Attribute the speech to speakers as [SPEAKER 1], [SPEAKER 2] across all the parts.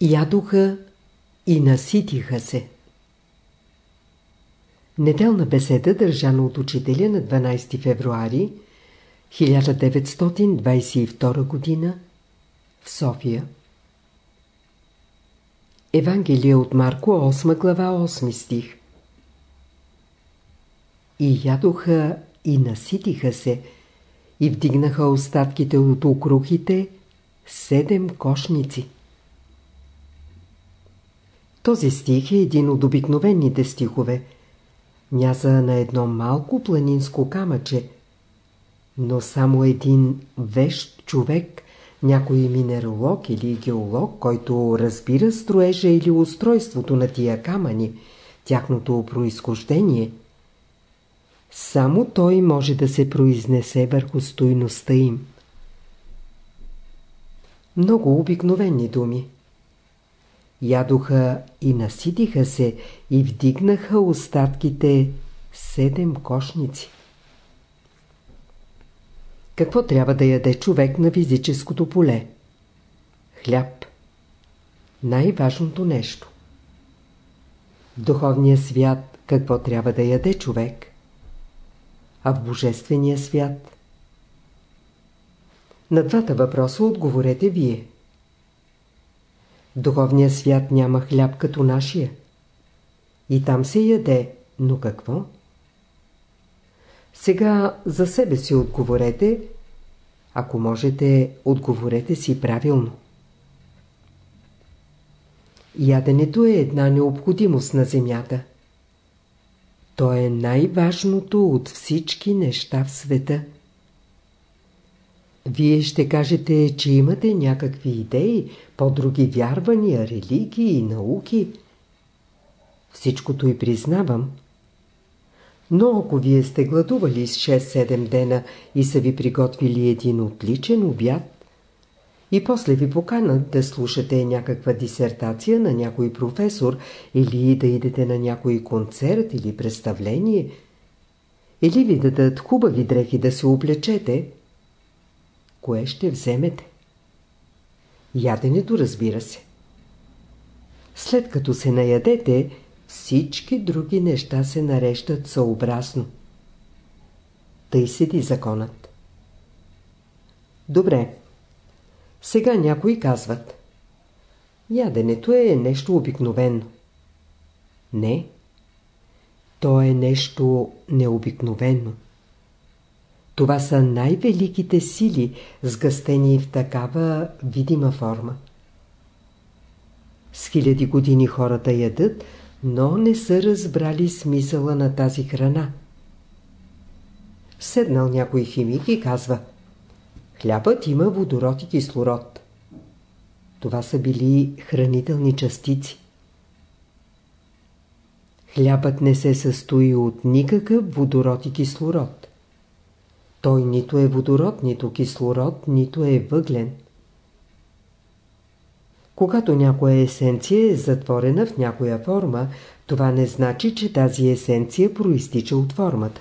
[SPEAKER 1] Ядоха и наситиха се. Неделна беседа, държана от учителя на 12 февруари 1922 г. в София. Евангелие от Марко, 8 глава, 8 стих. И ядоха и наситиха се, и вдигнаха остатките от окрухите седем кошници. Този стих е един от обикновените стихове. Мяза на едно малко планинско камъче, но само един вещ човек, някой минералог или геолог, който разбира строежа или устройството на тия камъни, тяхното произхождение, само той може да се произнесе върху стойността им. Много обикновени думи. Ядоха и наситиха се и вдигнаха остатките седем кошници. Какво трябва да яде човек на физическото поле? Хляб. Най-важното нещо. В духовния свят какво трябва да яде човек? А в божествения свят? На двата въпроса отговорете вие. В духовния свят няма хляб като нашия. И там се яде, но какво? Сега за себе си отговорете. Ако можете, отговорете си правилно. Яденето е една необходимост на земята. То е най-важното от всички неща в света. Вие ще кажете, че имате някакви идеи, по-други вярвания, религии, науки. Всичкото и признавам. Но ако вие сте гладували с 6-7 дена и са ви приготвили един отличен обяд, и после ви поканат да слушате някаква дисертация на някой професор или да идете на някой концерт или представление, или ви дадат хубави дрехи да се облечете, кое ще вземете? Яденето разбира се. След като се наядете, всички други неща се нарещат съобразно. Тъй седи законът. Добре. Сега някои казват. Яденето е нещо обикновено. Не. То е нещо необикновено. Това са най-великите сили, сгъстени в такава видима форма. С хиляди години хората ядат, но не са разбрали смисъла на тази храна. Седнал някой химик и казва Хлябът има водород и кислород. Това са били хранителни частици. Хлябът не се състои от никакъв водород и кислород. Той нито е водород, нито кислород, нито е въглен. Когато някоя есенция е затворена в някоя форма, това не значи, че тази есенция проистича от формата.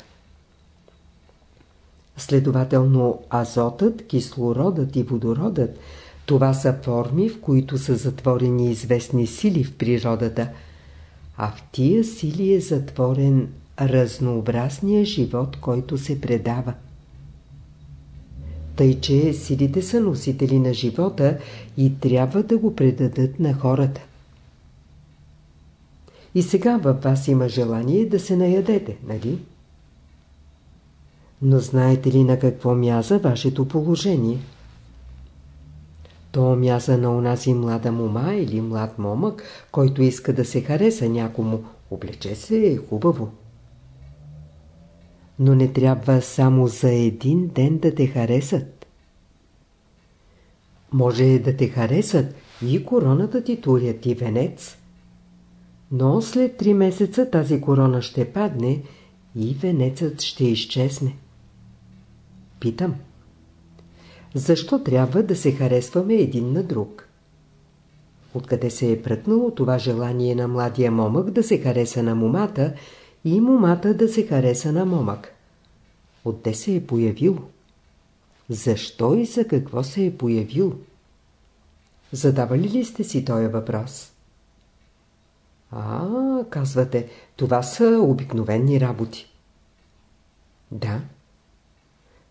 [SPEAKER 1] Следователно, азотът, кислородът и водородът – това са форми, в които са затворени известни сили в природата, а в тия сили е затворен разнообразния живот, който се предава. Тъй, че силите са носители на живота и трябва да го предадат на хората. И сега във вас има желание да се наядете, нали? Но знаете ли на какво мяза вашето положение? То мяза на онази млада мома или млад момък, който иска да се хареса някому, облече се е хубаво но не трябва само за един ден да те харесат. Може да те харесат и короната ти турят и венец, но след три месеца тази корона ще падне и венецът ще изчезне. Питам. Защо трябва да се харесваме един на друг? Откъде се е пръкнало това желание на младия момък да се хареса на момата и момата да се хареса на момък. Отде се е появил? Защо и за какво се е появил? Задавали ли сте си този въпрос? А, казвате, това са обикновени работи. Да.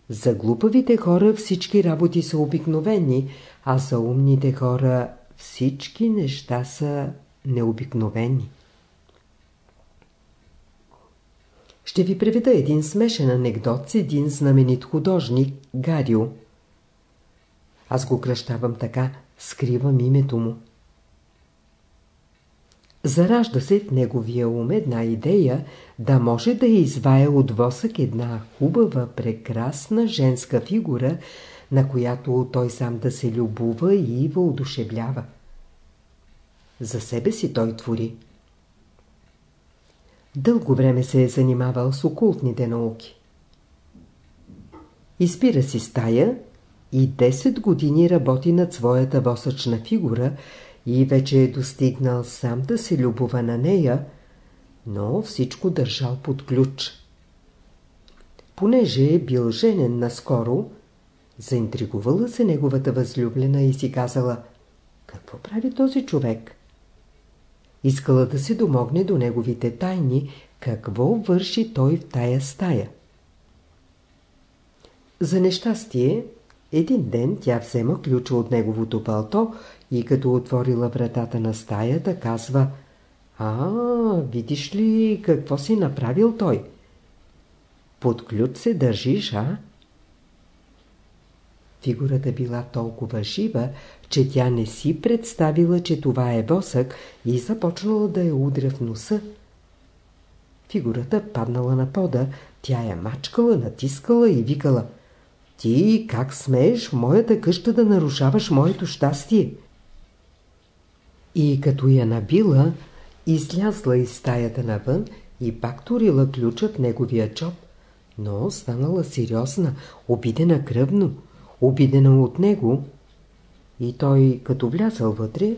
[SPEAKER 1] За глупавите хора всички работи са обикновени, а за умните хора всички неща са необикновени. Ще ви приведа един смешен анекдот с един знаменит художник, Гарио. Аз го кръщавам така, скривам името му. Заражда се в неговия ум една идея да може да извая от восък една хубава, прекрасна женска фигура, на която той сам да се любува и въодушевлява. За себе си той твори. Дълго време се е занимавал с окултните науки. Изпира си стая и 10 години работи над своята восъчна фигура и вече е достигнал сам да се любова на нея, но всичко държал под ключ. Понеже е бил женен наскоро, заинтригувала се неговата възлюблена и си казала «Какво прави този човек?» Искала да се домогне до неговите тайни, какво върши той в тая стая. За нещастие, един ден тя взема ключа от неговото палто и като отворила вратата на стаята, казва «А, видиш ли какво си направил той? Под ключ се държиш, а?» Фигурата била толкова жива, че тя не си представила, че това е восък и започнала да я удря в носа. Фигурата паднала на пода, тя я мачкала, натискала и викала «Ти как смееш моята къща да нарушаваш моето щастие?» И като я набила, излязла из стаята навън и пак турила ключа в неговия чоп, но станала сериозна, обидена кръвно, обидена от него, и той, като влязал вътре,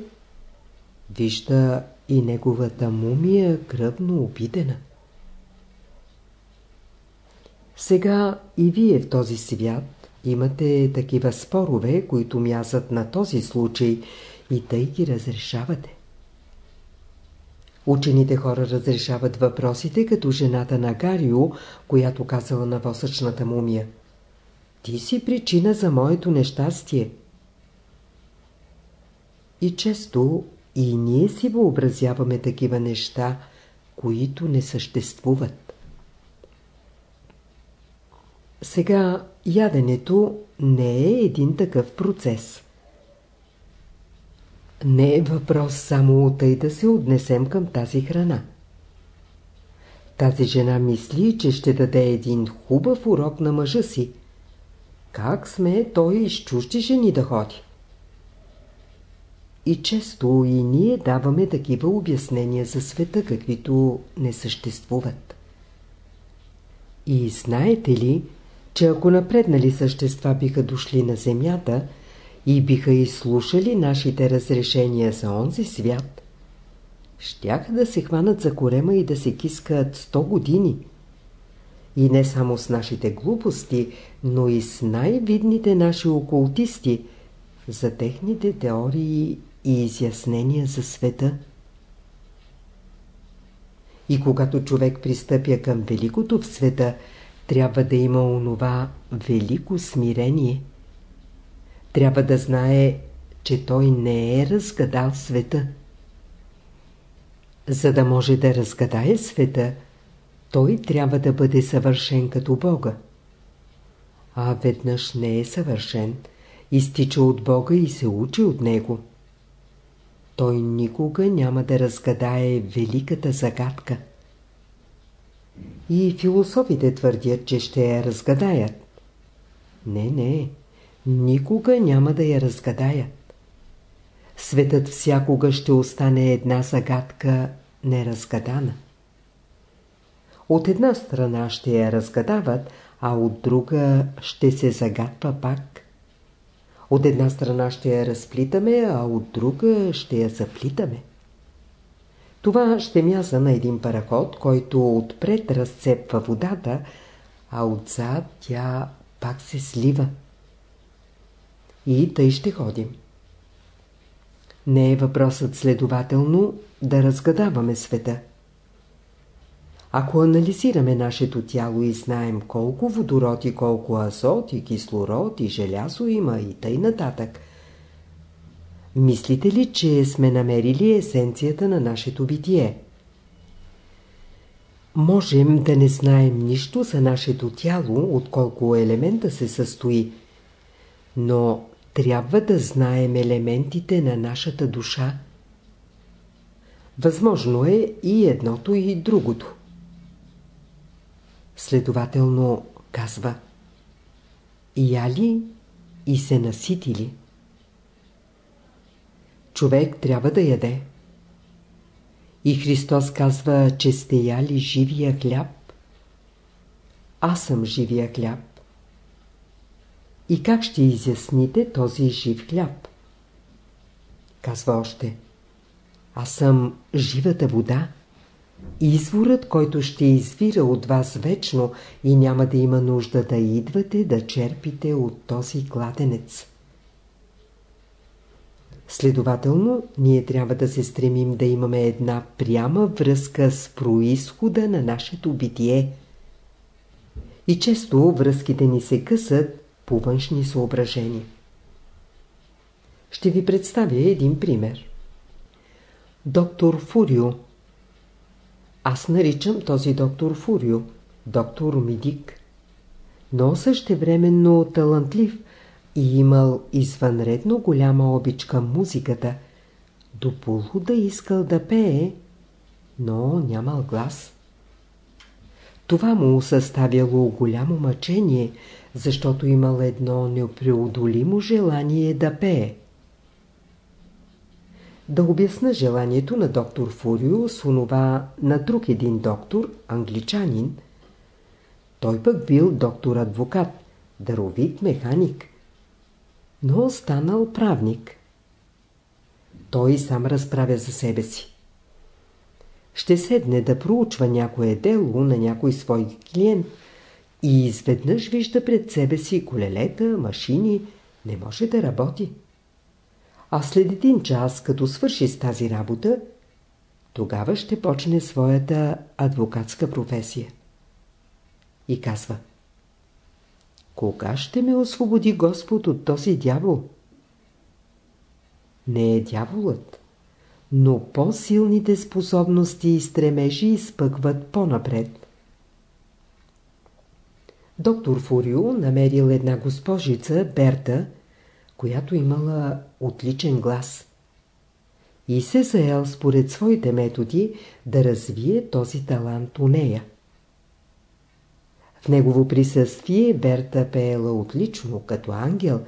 [SPEAKER 1] вижда и неговата мумия кръвно обидена. Сега и вие в този свят имате такива спорове, които мязат на този случай и тъй ги разрешавате. Учените хора разрешават въпросите, като жената на Гарио, която казала на восъчната мумия. Ти си причина за моето нещастие. И често и ние си въобразяваме такива неща, които не съществуват. Сега яденето не е един такъв процес. Не е въпрос само от тъй да се отнесем към тази храна. Тази жена мисли, че ще даде един хубав урок на мъжа си. Как сме той из чужди жени да ходи? И често и ние даваме такива обяснения за света, каквито не съществуват. И знаете ли, че ако напреднали същества биха дошли на Земята и биха изслушали нашите разрешения за онзи свят, щяха да се хванат за корема и да се кискат сто години. И не само с нашите глупости, но и с най-видните наши окултисти, за техните теории и изяснения за света. И когато човек пристъпя към великото в света, трябва да има онова велико смирение. Трябва да знае, че той не е разгадал света. За да може да разгадае света, той трябва да бъде съвършен като Бога. А веднъж не е съвършен, изтича от Бога и се учи от Него той никога няма да разгадае великата загадка. И философите твърдят, че ще я разгадаят. Не, не, никога няма да я разгадаят. Светът всякога ще остане една загадка неразгадана. От една страна ще я разгадават, а от друга ще се загадва пак. От една страна ще я разплитаме, а от друга ще я заплитаме. Това ще мяза на един параход, който отпред разцепва водата, а отзад тя пак се слива. И тъй ще ходим. Не е въпросът следователно да разгадаваме света. Ако анализираме нашето тяло и знаем колко водород и колко азот и кислород и желязо има и тъй нататък, мислите ли, че сме намерили есенцията на нашето битие? Можем да не знаем нищо за нашето тяло, от колко елемента се състои, но трябва да знаем елементите на нашата душа. Възможно е и едното и другото. Следователно казва Яли и се наситили. Човек трябва да яде. И Христос казва, че сте яли живия хляб. Аз съм живия хляб. И как ще изясните този жив хляб? Казва още. Аз съм живата вода. Изворът, който ще извира от вас вечно и няма да има нужда да идвате да черпите от този кладенец. Следователно, ние трябва да се стремим да имаме една пряма връзка с происхода на нашето битие. И често връзките ни се късат по външни съображения. Ще ви представя един пример. Доктор Фурио Аз наричам този доктор Фурио, доктор Мидик, но същевременно талантлив и имал извънредно голяма обич към музиката, до полуда искал да пее, но нямал глас. Това му съставяло голямо мъчение, защото имал едно непреодолимо желание да пее. Да обясна желанието на доктор Фурио с онова на друг един доктор, англичанин. Той пък бил доктор-адвокат, даровит механик – но станал правник. Той сам разправя за себе си. Ще седне да проучва някое дело на някой свой клиент и изведнъж вижда пред себе си колелета, машини, не може да работи. А след един час, като свърши с тази работа, тогава ще почне своята адвокатска професия. И казва – кога ще ме освободи Господ от този дявол? Не е дяволът, но по-силните способности и стремежи изпъкват по-напред. Доктор Фурио намерил една госпожица, Берта, която имала отличен глас. И се заел според своите методи да развие този талант у нея. В негово присъствие Берта пеела отлично, като ангел,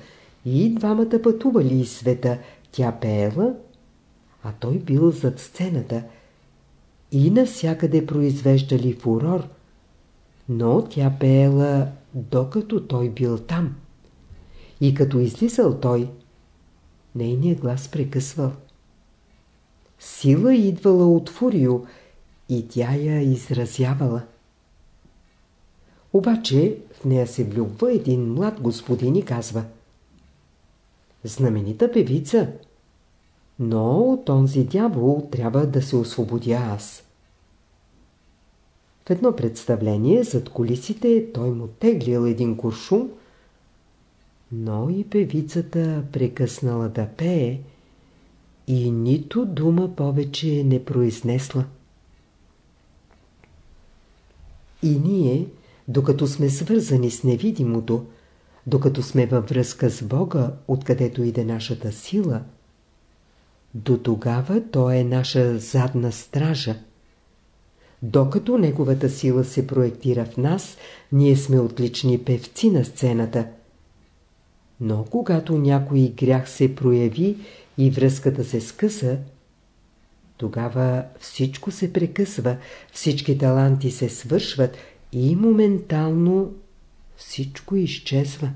[SPEAKER 1] и двамата пътували из света. Тя пеела, а той бил зад сцената. И навсякъде произвеждали фурор, но тя пеела, докато той бил там. И като излизал той, нейният глас прекъсвал. Сила идвала от Фурио и тя я изразявала. Обаче в нея се влюбва един млад господин и казва Знаменита певица, но от онзи дявол трябва да се освободя аз. В едно представление зад колисите той му теглил един куршум, но и певицата прекъснала да пее и нито дума повече не произнесла. И ние, докато сме свързани с невидимото, докато сме във връзка с Бога, откъдето иде нашата сила, до тогава Той е наша задна стража. Докато Неговата сила се проектира в нас, ние сме отлични певци на сцената. Но когато някой грях се прояви и връзката се скъса, тогава всичко се прекъсва, всички таланти се свършват и моментално всичко изчезва.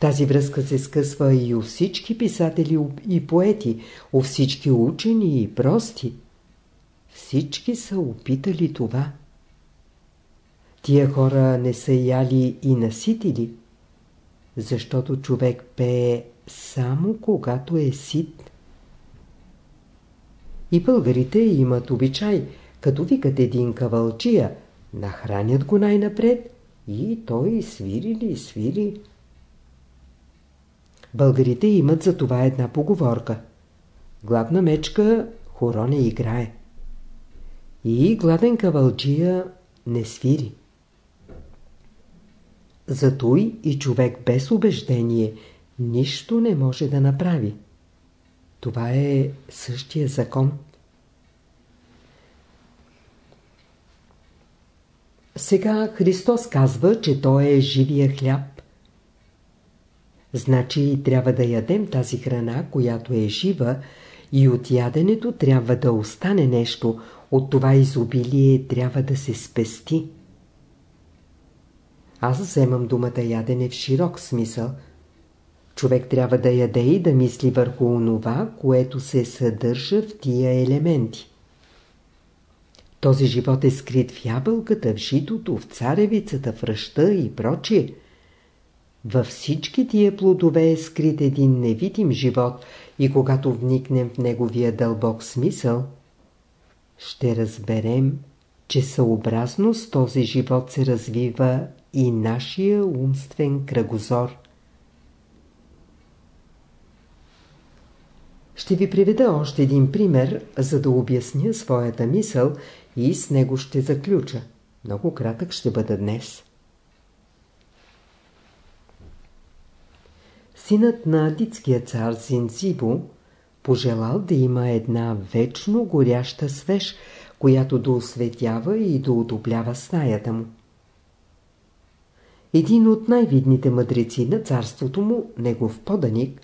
[SPEAKER 1] Тази връзка се скъсва и у всички писатели и поети, у всички учени и прости. Всички са опитали това. Тия хора не са яли и наситили, защото човек пее само когато е сит. И българите имат обичай, като викат един кавалчия, нахранят го най-напред и той свири ли свири. Българите имат за това една поговорка. Гладна мечка хоро не играе. И гладен кавалчия не свири. Зато и човек без убеждение нищо не може да направи. Това е същия закон. Сега Христос казва, че Той е живия хляб. Значи трябва да ядем тази храна, която е жива, и от яденето трябва да остане нещо, от това изобилие трябва да се спести. Аз вземам думата ядене в широк смисъл. Човек трябва да яде и да мисли върху онова, което се съдържа в тия елементи. Този живот е скрит в ябълката, в житото, в царевицата, в ръща и прочие. Във всички тия плодове е скрит един невидим живот и когато вникнем в неговия дълбок смисъл, ще разберем, че съобразно с този живот се развива и нашия умствен кръгозор. Ще ви приведа още един пример, за да обясня своята мисъл и с него ще заключа. Много кратък ще бъда днес. Синът на адитския цар Зинцибо пожелал да има една вечно горяща свеж, която да осветява и да отоплява стаята му. Един от най-видните мъдреци на царството му, негов поданик,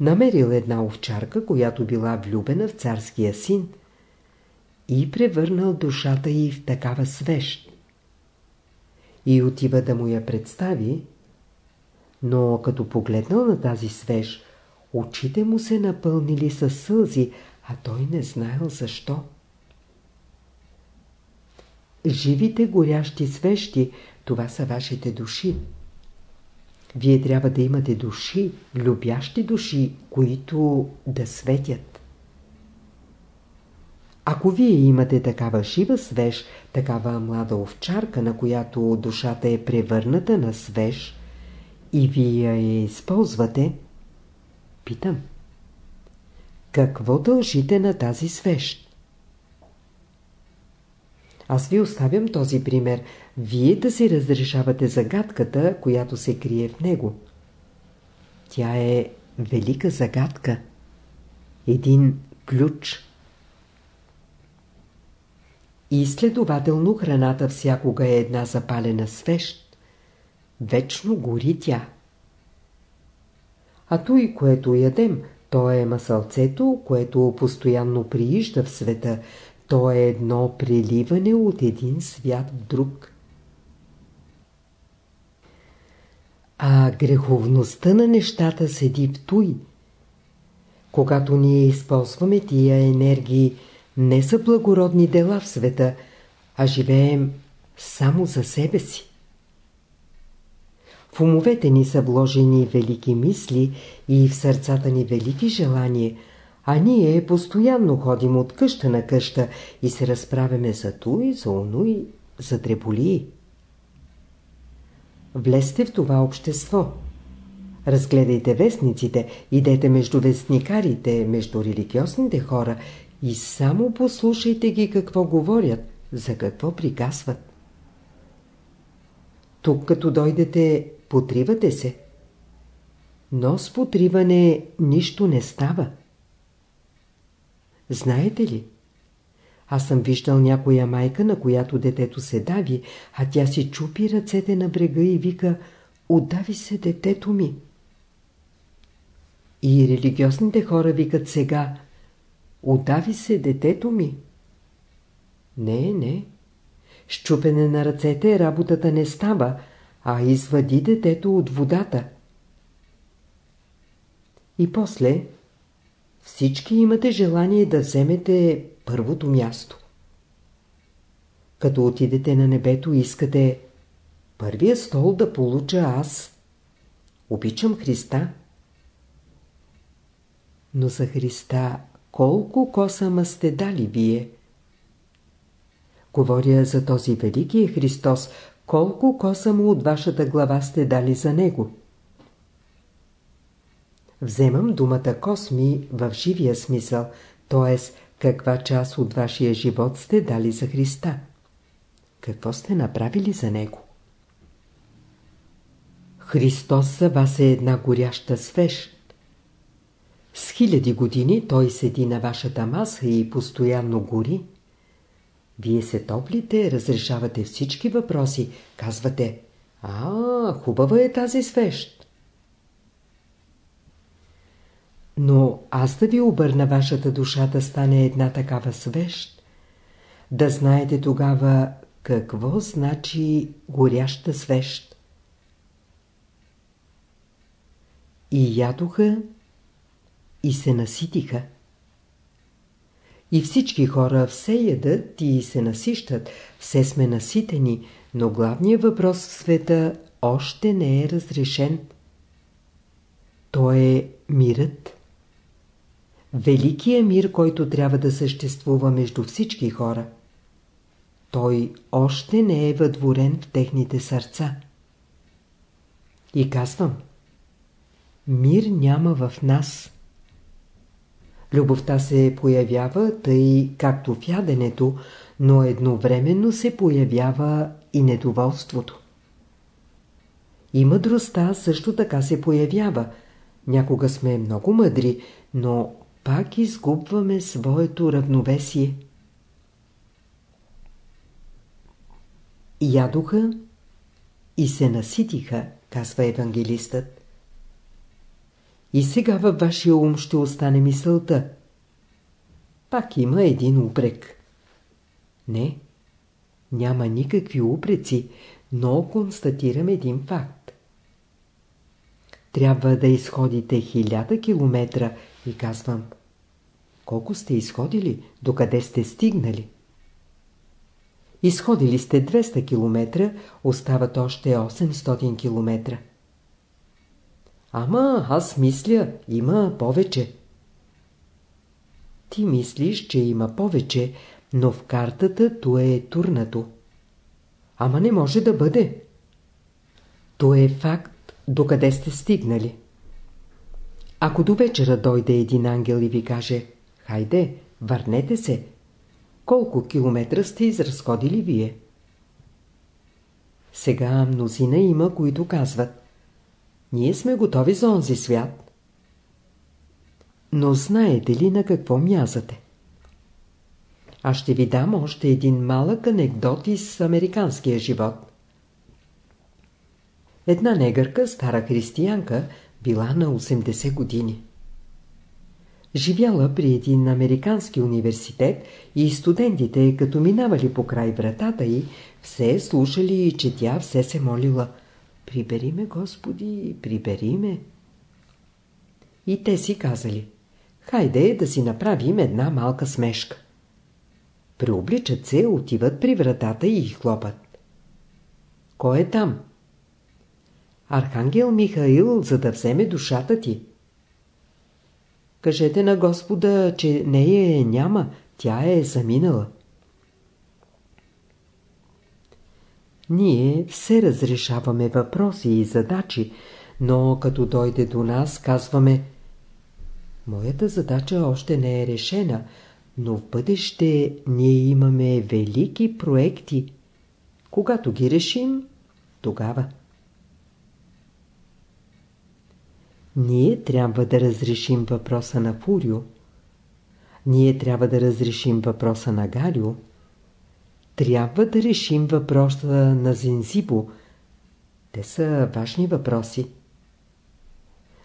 [SPEAKER 1] намерил една овчарка, която била влюбена в царския син и превърнал душата й в такава свещ. И отива да му я представи, но като погледнал на тази свеж, очите му се напълнили със сълзи, а той не знаел защо. Живите горящи свещи, това са вашите души. Вие трябва да имате души, любящи души, които да светят. Ако вие имате такава жива свеж, такава млада овчарка, на която душата е превърната на свеж, и вие я използвате, питам. Какво дължите на тази свещ? Аз ви оставям този пример, вие да си разрешавате загадката, която се крие в него. Тя е велика загадка. Един ключ. И следователно храната всякога е една запалена свещ. Вечно гори тя. А той, което ядем, то е масълцето, което постоянно приижда в света. То е едно преливане от един свят в друг. А греховността на нещата седи в той. Когато ние използваме тия енергии не са благородни дела в света, а живеем само за себе си. В умовете ни са вложени велики мисли и в сърцата ни велики желания, а ние постоянно ходим от къща на къща и се разправяме за той, за оно за дреболии. Влезте в това общество. Разгледайте вестниците, идете между вестникарите, между религиозните хора и само послушайте ги какво говорят, за какво приказват. Тук като дойдете, потривате се. Но с потриване нищо не става. Знаете ли? Аз съм виждал някоя майка, на която детето се дави, а тя си чупи ръцете на брега и вика «Отдави се детето ми». И религиозните хора викат сега «Отдави се детето ми». Не, не. Щупене на ръцете работата не става, а извади детето от водата. И после всички имате желание да вземете първото място. Като отидете на небето, искате първия стол да получа аз. Обичам Христа. Но за Христа колко косама сте дали вие? Говоря за този великия Христос, колко косамо от вашата глава сте дали за Него? Вземам думата косми в живия смисъл, т.е. каква част от вашия живот сте дали за Христа. Какво сте направили за Него? Христос за вас е една горяща свещ. С хиляди години Той седи на вашата маса и постоянно гори. Вие се топлите, разрешавате всички въпроси, казвате «А, хубава е тази свещ». Но аз да ви обърна вашата душа да стане една такава свещ, да знаете тогава какво значи горяща свещ. И ядоха, и се наситиха. И всички хора все ядат и се насищат, все сме наситени, но главният въпрос в света още не е разрешен. То е мирът. Великият мир, който трябва да съществува между всички хора. Той още не е въдворен в техните сърца. И казвам, мир няма в нас. Любовта се появява тъй както в яденето, но едновременно се появява и недоволството. И мъдростта също така се появява. Някога сме много мъдри, но пак изгубваме своето равновесие. Ядоха и се наситиха, казва евангелистът. И сега във вашия ум ще остане мисълта. Пак има един упрек. Не, няма никакви упреци, но констатирам един факт. Трябва да изходите хиляда километра и казвам. Колко сте изходили? Докъде сте стигнали? Изходили сте 200 км, остават още 800 км. Ама аз мисля, има повече. Ти мислиш, че има повече, но в картата то е турнато. Ама не може да бъде. То е факт, докъде сте стигнали. Ако до вечера дойде един ангел и ви каже, хайде, върнете се, колко километра сте изразходили вие? Сега мнозина има, които казват, ние сме готови за онзи свят. Но знаете ли на какво мязате? Аз ще ви дам още един малък анекдот из американския живот. Една негърка, стара християнка, била на 80 години. Живяла при един американски университет и студентите, като минавали по край вратата й, все слушали, че тя все се молила – Прибери ме, Господи, прибери ме. И те си казали, хайде да си направим една малка смешка. Преобличат се, отиват при вратата и хлопат. Кой е там? Архангел Михаил, за да вземе душата ти. Кажете на Господа, че нея е няма, тя е заминала. Ние все разрешаваме въпроси и задачи, но като дойде до нас, казваме Моята задача още не е решена, но в бъдеще ние имаме велики проекти. Когато ги решим, тогава. Ние трябва да разрешим въпроса на Фурио. Ние трябва да разрешим въпроса на Галио трябва да решим въпроса на Зензибо. Те са важни въпроси.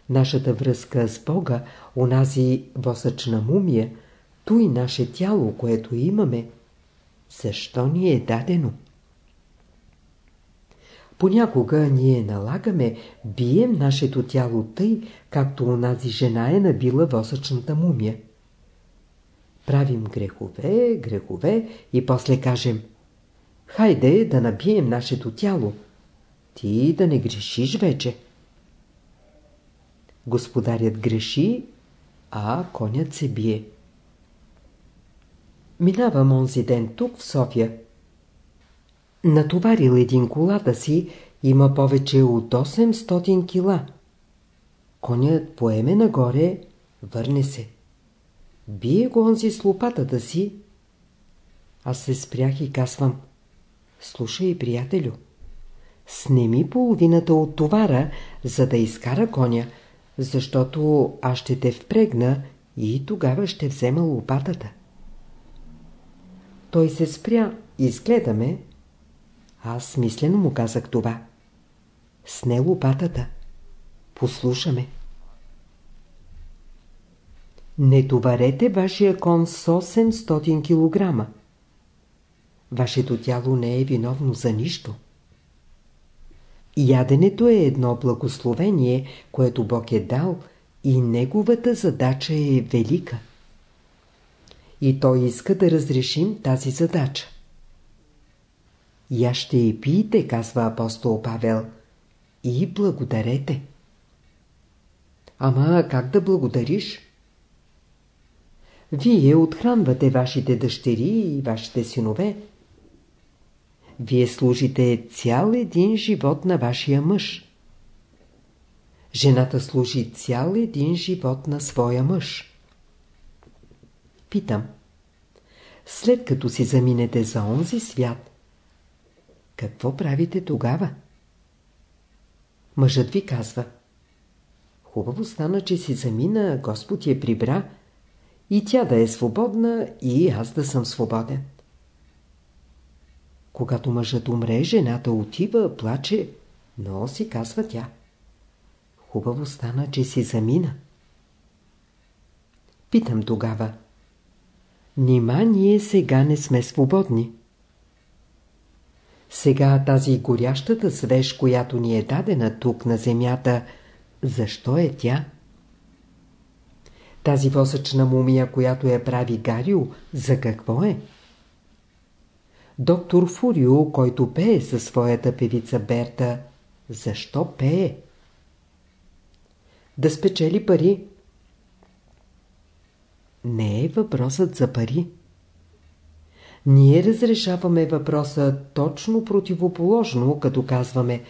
[SPEAKER 1] Нашата връзка с Бога, онази восъчна мумия, то и наше тяло, което имаме, защо ни е дадено? Понякога ние налагаме, бием нашето тяло тъй, както онази жена е набила восъчната мумия правим грехове, грехове и после кажем Хайде да набием нашето тяло. Ти да не грешиш вече. Господарят греши а конят се бие. Минавам онзи ден тук в София. Натоварил един колата си, има повече от 800 кила. Конят поеме нагоре, върне се. Бие го онзи с лопатата си. Аз се спрях и казвам. Слушай, приятелю, снеми половината от товара, за да изкара коня, защото аз ще те впрегна и тогава ще взема лопатата. Той се спря, изгледаме. Аз мислено му казах това. Сне лопатата. Послушаме. Не товарете вашия кон с 800 кг. Вашето тяло не е виновно за нищо. Яденето е едно благословение, което Бог е дал и неговата задача е велика. И Той иска да разрешим тази задача. Я ще и пиете, казва апостол Павел, и благодарете. Ама как да благодариш? Вие отхранвате вашите дъщери и вашите синове. Вие служите цял един живот на вашия мъж. Жената служи цял един живот на своя мъж. Питам. След като си заминете за онзи свят, какво правите тогава? Мъжът ви казва. Хубаво стана, че си замина, Господ я прибра, и тя да е свободна, и аз да съм свободен. Когато мъжът умре, жената отива, плаче, но си казва тя. Хубаво стана, че си замина. Питам тогава. Нима ние сега не сме свободни. Сега тази горящата свеж, която ни е дадена тук на земята, защо е тя? Тази восъчна мумия, която я прави Гарио, за какво е? Доктор Фурио, който пее със своята певица Берта, защо пее? Да спечели пари. Не е въпросът за пари. Ние разрешаваме въпроса точно противоположно, като казваме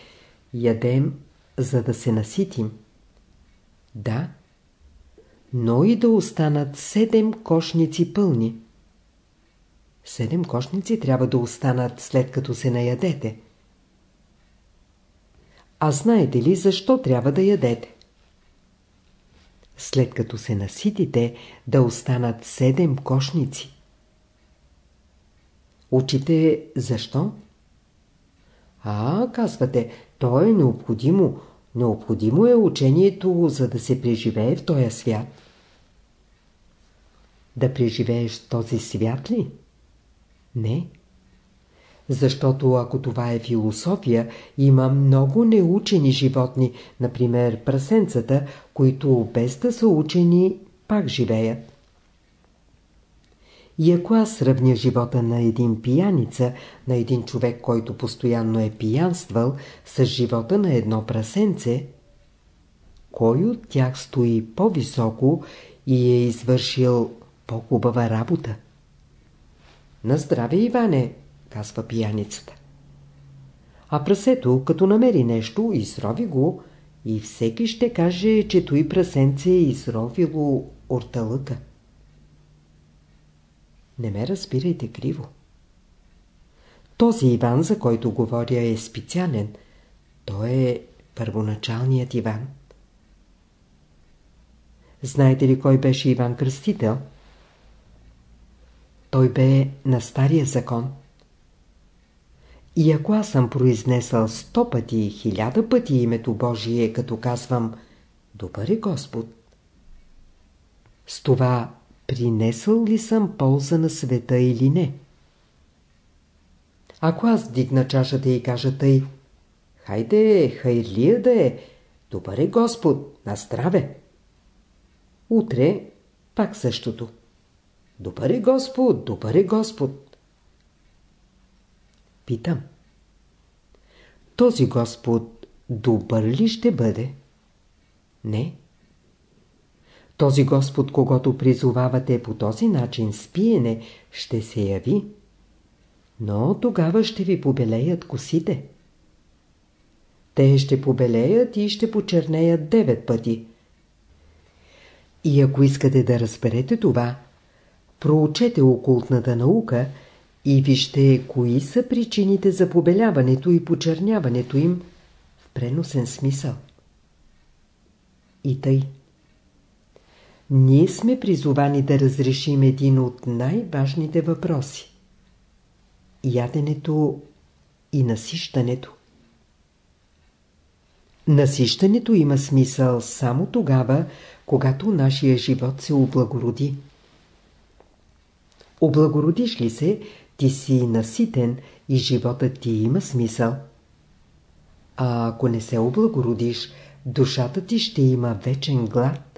[SPEAKER 1] ядем, за да се наситим. Да, но и да останат седем кошници пълни. Седем кошници трябва да останат след като се наядете. А знаете ли защо трябва да ядете? След като се наситите, да останат седем кошници. Учите защо? А, казвате, то е необходимо. Необходимо е учението, за да се преживее в този свят. Да преживееш този свят ли? Не. Защото ако това е философия, има много неучени животни, например прасенцата, които без да са учени, пак живеят. И ако аз сравня живота на един пияница, на един човек, който постоянно е пиянствал, с живота на едно прасенце, кой от тях стои по-високо и е извършил по-хубава работа? На здраве, Иване, казва пияницата. А прасето, като намери нещо, изрови го и всеки ще каже, че той прасенце е изровило орталъка. Не ме разбирайте криво. Този Иван, за който говоря, е специален. Той е първоначалният Иван. Знаете ли кой беше Иван Кръстител? Той бе на Стария закон. И ако аз съм произнесъл сто пъти, хиляда пъти името Божие, като казвам Добър е Господ, с това принесъл ли съм полза на света или не? Ако аз дигна чашата и кажа тъй, хайде, хайрлия да е, добър е Господ, на здраве. Утре пак същото. Добър е Господ, добър е Господ. Питам. Този Господ добър ли ще бъде? Не. Този Господ, когато призовавате по този начин с пиене, ще се яви. Но тогава ще ви побелеят косите. Те ще побелеят и ще почернеят девет пъти. И ако искате да разберете това, проучете окултната наука и вижте кои са причините за побеляването и почерняването им в преносен смисъл. И тъй. Ние сме призовани да разрешим един от най-важните въпроси. Яденето и насищането. Насищането има смисъл само тогава, когато нашия живот се облагороди. Облагородиш ли се, ти си наситен и животът ти има смисъл. А ако не се облагородиш, душата ти ще има вечен глад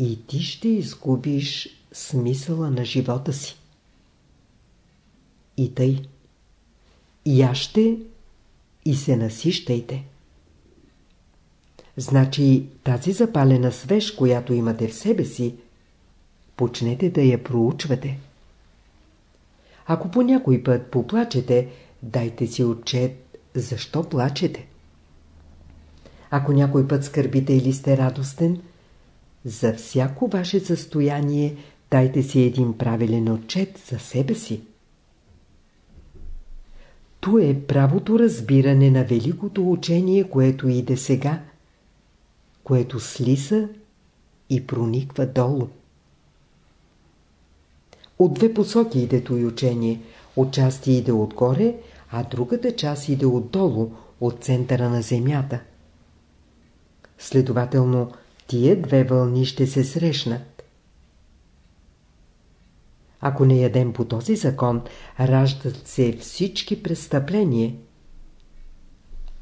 [SPEAKER 1] и ти ще изгубиш смисъла на живота си. И тъй. Яще и се насищайте. Значи тази запалена свеж, която имате в себе си, почнете да я проучвате. Ако по някой път поплачете, дайте си отчет защо плачете. Ако някой път скърбите или сте радостен, за всяко ваше състояние дайте си един правилен отчет за себе си. То е правото разбиране на великото учение, което иде сега, което слиса и прониква долу. От две посоки иде и учение. От части иде отгоре, а другата част иде отдолу, от центъра на земята. Следователно, тия две вълни ще се срещнат. Ако не ядем по този закон, раждат се всички престъпления.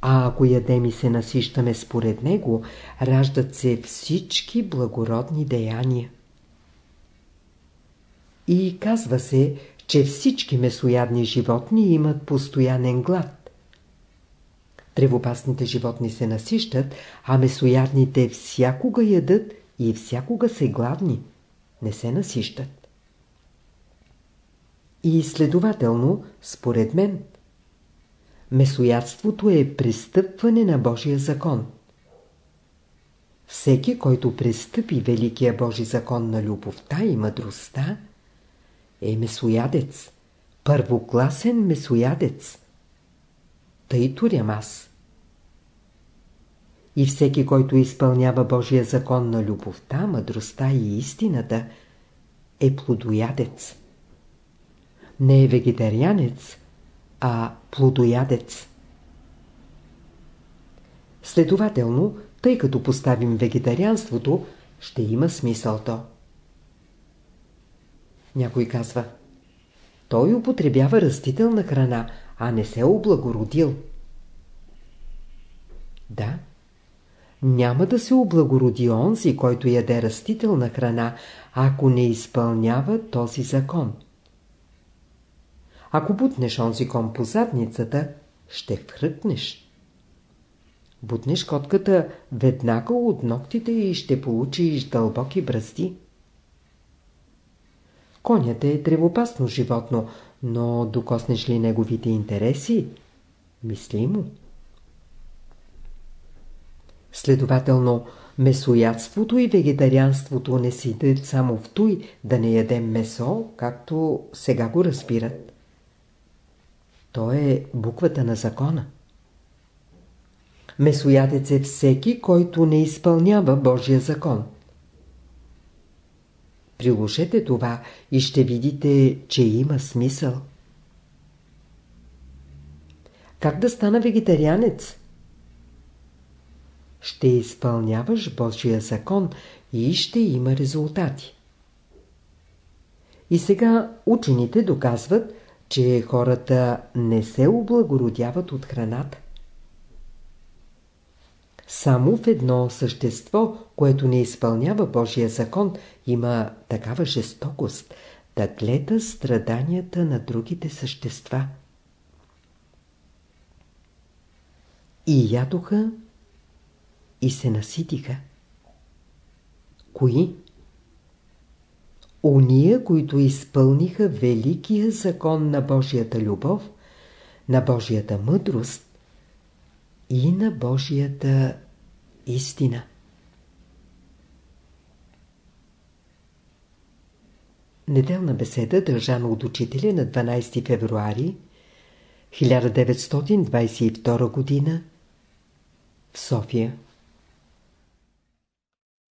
[SPEAKER 1] А ако ядем и се насищаме според него, раждат се всички благородни деяния. И казва се, че всички месоядни животни имат постоянен глад. Тревопасните животни се насищат, а месоядните всякога ядат и всякога се гладни. Не се насищат. И следователно, според мен, месоядството е престъпване на Божия закон. Всеки, който престъпи Великия Божи закон на любовта и мъдростта, е месоядец, първокласен месоядец. Тъй турям аз. И всеки, който изпълнява Божия закон на любовта, мъдростта и истината, е плодоядец. Не е вегетарианец, а плодоядец. Следователно, тъй като поставим вегетарианството, ще има смисъл то. Някой казва Той употребява растителна храна, а не се облагородил. Да, няма да се облагороди онзи, който яде растителна храна, ако не изпълнява този закон. Ако бутнеш онзи кон по задницата, ще вхръкнеш. Бутнеш котката веднага от ногтите и ще получиш дълбоки бръсти. Конят е древопасно животно, но докоснеш ли неговите интереси, мисли му. Следователно, месоядството и вегетарианството не сидят само в той да не ядем месо, както сега го разбират. То е буквата на закона. Месоядец е всеки, който не изпълнява Божия закон. Приложете това и ще видите, че има смисъл. Как да стана вегетарианец? Ще изпълняваш Божия закон и ще има резултати. И сега учените доказват, че хората не се облагородяват от храната. Само в едно същество, което не изпълнява Божия закон, има такава жестокост да гледа страданията на другите същества. И ядоха, и се наситиха. Кои? Уния, които изпълниха великия закон на Божията любов, на Божията мъдрост и на Божията истина. Неделна беседа, държана от учителя на 12 февруари 1922 г. в София.